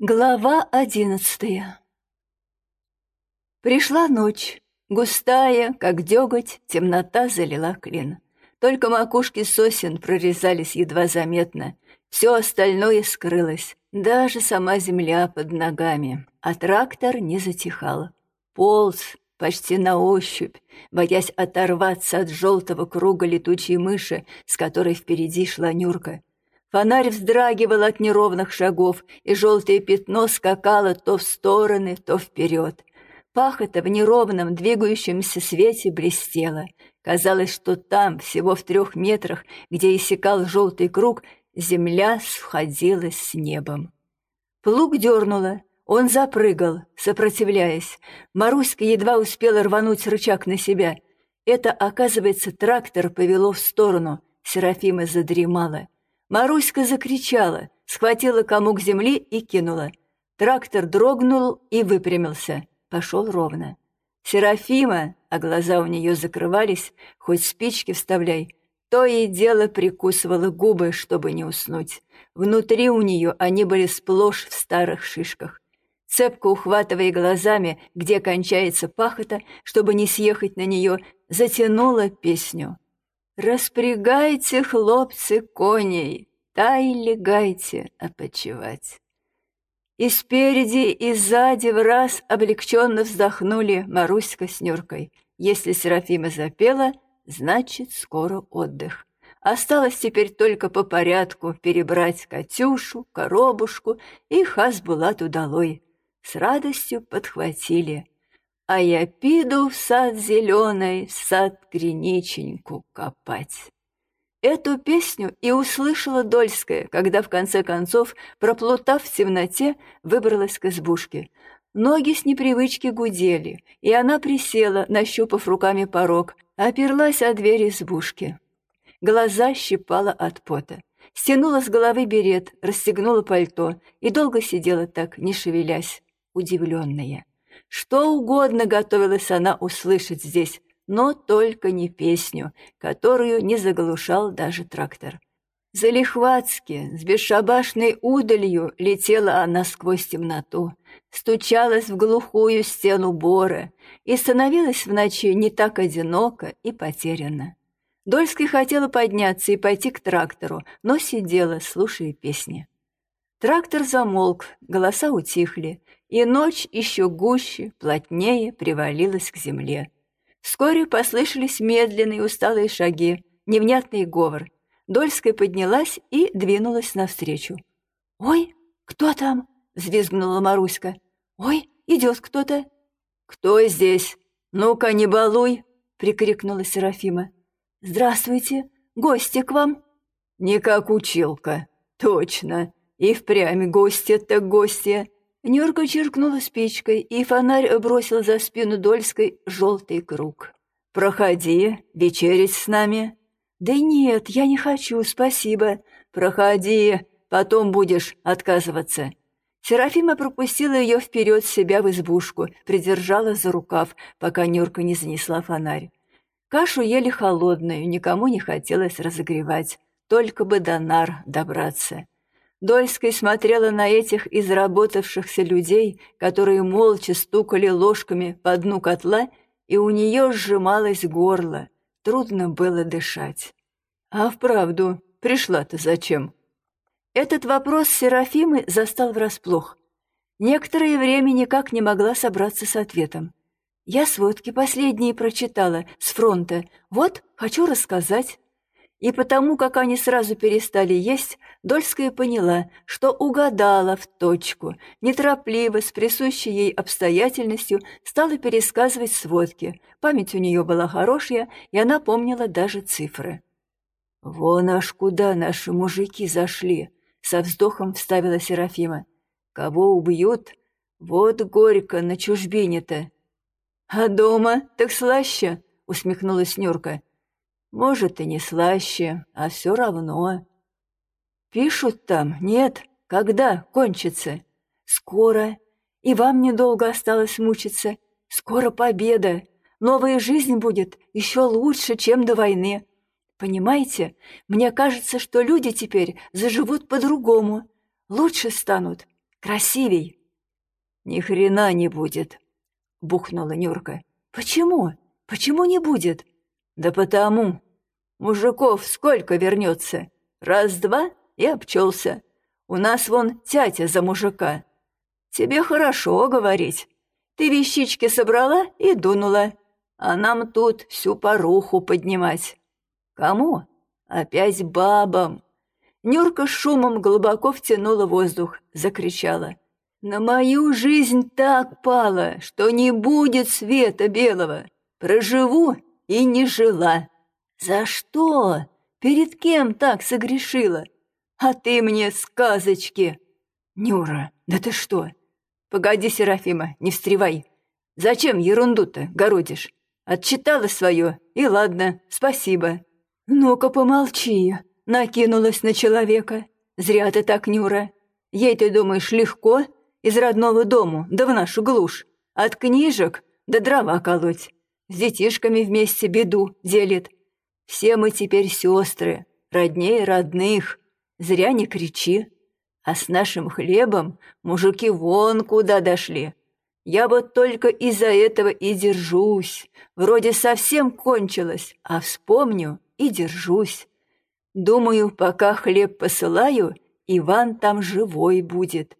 Глава одиннадцатая Пришла ночь. Густая, как деготь, темнота залила клин. Только макушки сосен прорезались едва заметно. Все остальное скрылось, даже сама земля под ногами. А трактор не затихал. Полз, почти на ощупь, боясь оторваться от желтого круга летучей мыши, с которой впереди шла Нюрка. Фонарь вздрагивал от неровных шагов, и желтое пятно скакало то в стороны, то вперед. Пахота в неровном, двигающемся свете блестела. Казалось, что там, всего в трех метрах, где иссякал желтый круг, земля сходилась с небом. Плуг дернуло, он запрыгал, сопротивляясь. Маруська едва успела рвануть рычаг на себя. Это, оказывается, трактор повело в сторону. Серафима задремала. Маруська закричала, схватила комок земли и кинула. Трактор дрогнул и выпрямился. Пошел ровно. Серафима, а глаза у нее закрывались, хоть спички вставляй, то и дело прикусывала губы, чтобы не уснуть. Внутри у нее они были сплошь в старых шишках. Цепко ухватывая глазами, где кончается пахота, чтобы не съехать на нее, затянула песню. Распрягайте, хлопцы, коней, та и легайте опочивать. И спереди, и сзади в раз облегченно вздохнули Маруська с Нюркой. Если Серафима запела, значит, скоро отдых. Осталось теперь только по порядку перебрать Катюшу, коробушку и Хасбулат удалой. С радостью подхватили — а я пиду в сад зеленый, сад криниченьку копать. Эту песню и услышала Дольская, когда в конце концов, проплутав в темноте, выбралась к избушке. Ноги с непривычки гудели, и она присела, нащупав руками порог, оперлась о дверь избушки. Глаза щипала от пота. Стянула с головы берет, расстегнула пальто и долго сидела так, не шевелясь, удивленная. Что угодно готовилась она услышать здесь, но только не песню, которую не заглушал даже трактор. Залихватски, с бесшабашной удалью летела она сквозь темноту, стучалась в глухую стену бора и становилась в ночи не так одиноко и потеряна. Дольский хотела подняться и пойти к трактору, но сидела, слушая песни. Трактор замолк, голоса утихли, и ночь еще гуще, плотнее привалилась к земле. Вскоре послышались медленные усталые шаги, невнятный говор. Дольская поднялась и двинулась навстречу. «Ой, кто там?» — взвизгнула Маруська. «Ой, идет кто-то». «Кто здесь? Ну-ка, не балуй!» — прикрикнула Серафима. «Здравствуйте, гости к вам?» «Не как училка. Точно. И впрямь гости так гости. Нюрка чиркнула спичкой, и фонарь бросил за спину Дольской желтый круг. «Проходи, вечерить с нами». «Да нет, я не хочу, спасибо». «Проходи, потом будешь отказываться». Серафима пропустила ее вперед себя в избушку, придержала за рукав, пока Нюрка не занесла фонарь. Кашу ели холодную, никому не хотелось разогревать, только бы до нар добраться. Дольская смотрела на этих изработавшихся людей, которые молча стукали ложками по дну котла, и у нее сжималось горло. Трудно было дышать. А вправду, пришла-то зачем? Этот вопрос Серафимы застал врасплох. Некоторое время никак не могла собраться с ответом. Я сводки последние прочитала с фронта. Вот, хочу рассказать. И потому, как они сразу перестали есть, Дольская поняла, что угадала в точку, неторопливо, с присущей ей обстоятельностью, стала пересказывать сводки. Память у нее была хорошая, и она помнила даже цифры. «Вон аж куда наши мужики зашли!» — со вздохом вставила Серафима. «Кого убьют? Вот горько на чужбине-то!» «А дома так слаще!» — усмехнулась Нюрка. Может, и не слаще, а все равно. Пишут там, нет, когда кончится? Скоро. И вам недолго осталось мучиться. Скоро победа. Новая жизнь будет еще лучше, чем до войны. Понимаете, мне кажется, что люди теперь заживут по-другому. Лучше станут. красивей». «Ни хрена не будет», — бухнула Нюрка. «Почему? Почему не будет?» «Да потому. Мужиков сколько вернется? Раз-два и обчелся. У нас вон тятя за мужика. Тебе хорошо говорить. Ты вещички собрала и дунула, а нам тут всю поруху поднимать. Кому? Опять бабам. Нюрка шумом глубоко втянула воздух, закричала. «На мою жизнь так пало, что не будет света белого. Проживу и не жила. За что? Перед кем так согрешила? А ты мне сказочки!» «Нюра, да ты что? Погоди, Серафима, не встревай. Зачем ерунду-то городишь? Отчитала свое, и ладно, спасибо». «Ну-ка помолчи», — накинулась на человека. «Зря ты так, Нюра. Ей, ты думаешь, легко? Из родного дому, да в нашу глушь. От книжек до дрова колоть. С детишками вместе беду делит. Все мы теперь сестры, роднее родных. Зря не кричи. А с нашим хлебом мужики вон куда дошли. Я вот только из-за этого и держусь. Вроде совсем кончилось, а вспомню и держусь. Думаю, пока хлеб посылаю, Иван там живой будет.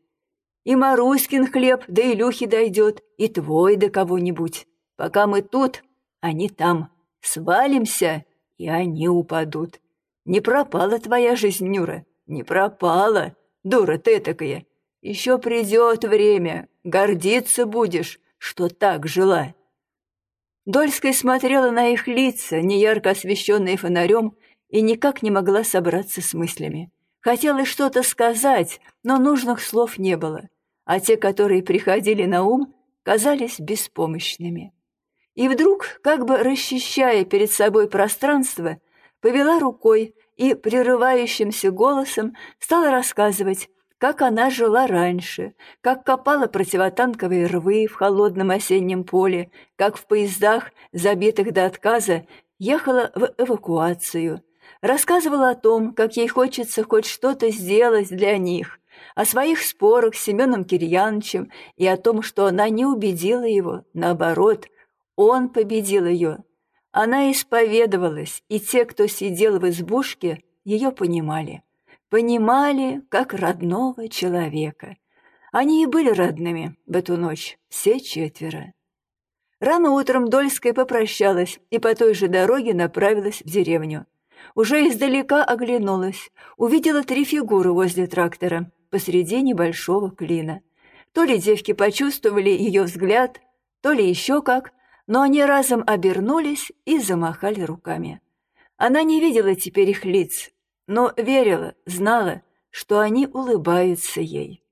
И Маруськин хлеб до Илюхи дойдет, и твой до кого-нибудь. Пока мы тут, они там. Свалимся, и они упадут. Не пропала твоя жизнь, Нюра, не пропала, дура ты такая. Еще придет время, гордиться будешь, что так жила. Дольская смотрела на их лица, неярко освещенные фонарем, и никак не могла собраться с мыслями. Хотелось что-то сказать, но нужных слов не было, а те, которые приходили на ум, казались беспомощными. И вдруг, как бы расчищая перед собой пространство, повела рукой и прерывающимся голосом стала рассказывать, как она жила раньше, как копала противотанковые рвы в холодном осеннем поле, как в поездах, забитых до отказа, ехала в эвакуацию. Рассказывала о том, как ей хочется хоть что-то сделать для них, о своих спорах с Семеном Кирьяновичем и о том, что она не убедила его, наоборот, он победил ее. Она исповедовалась, и те, кто сидел в избушке, ее понимали понимали как родного человека. Они и были родными в эту ночь, все четверо. Рано утром Дольская попрощалась и по той же дороге направилась в деревню. Уже издалека оглянулась, увидела три фигуры возле трактора, посреди небольшого клина. То ли девки почувствовали ее взгляд, то ли еще как, но они разом обернулись и замахали руками. Она не видела теперь их лиц, но верила, знала, что они улыбаются ей.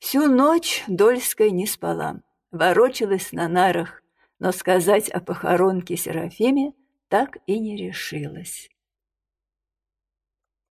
Всю ночь Дольская не спала, ворочалась на нарах, но сказать о похоронке Серафиме так и не решилась.